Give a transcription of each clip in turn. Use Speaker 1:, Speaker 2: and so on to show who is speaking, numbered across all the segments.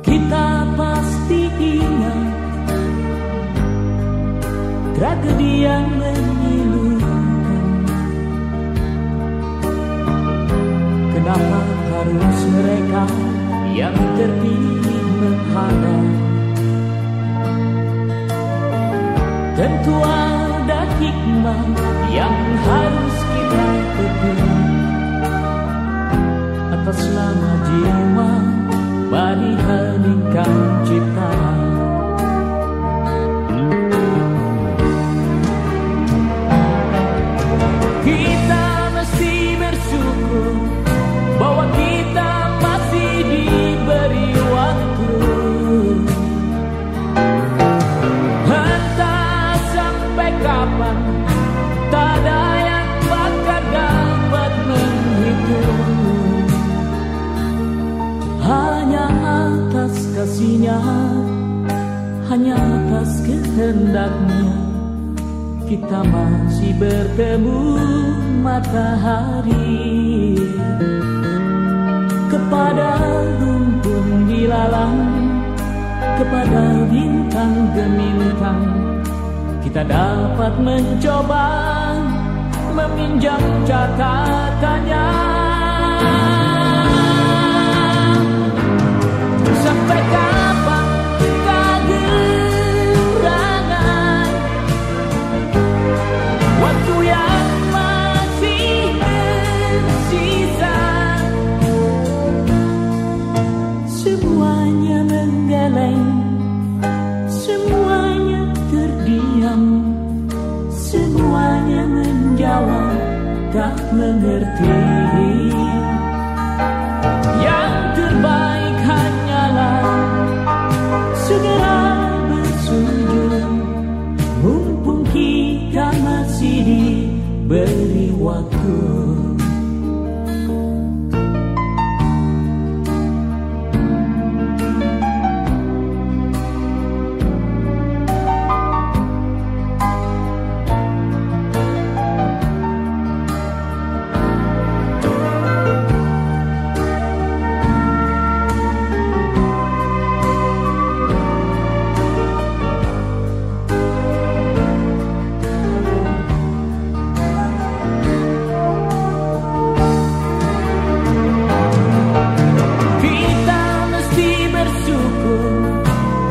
Speaker 1: Kita pasti ingat tragedi yang memilukan. Kenapa harus mereka yang terpilih menghadap? Tentu ada hikmah yang harus kita petik bersama jiwa mari hening cipta. Hanya atas kehendaknya kita masih bertemu matahari. Kepada rumpun dilalang kepada bintang gemintang kita dapat mencoba meminjam catatannya. Sampai Semuanya menggeleng Semuanya terdiam Semuanya menjawab Tak mengerti. Yang terbaik hanyalah Segera bersujud. Mumpung kita masih diberi waktu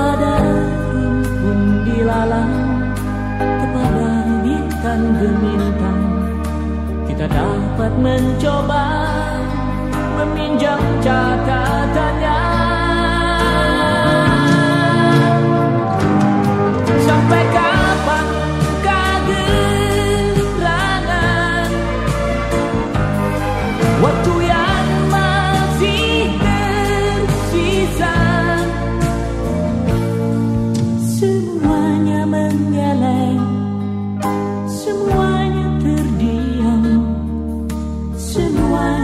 Speaker 1: kepada rumpun dilalang kepada bintang gemintang kita dapat mencoba meminjam catatannya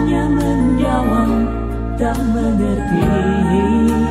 Speaker 1: hanya menjawab tak mengerti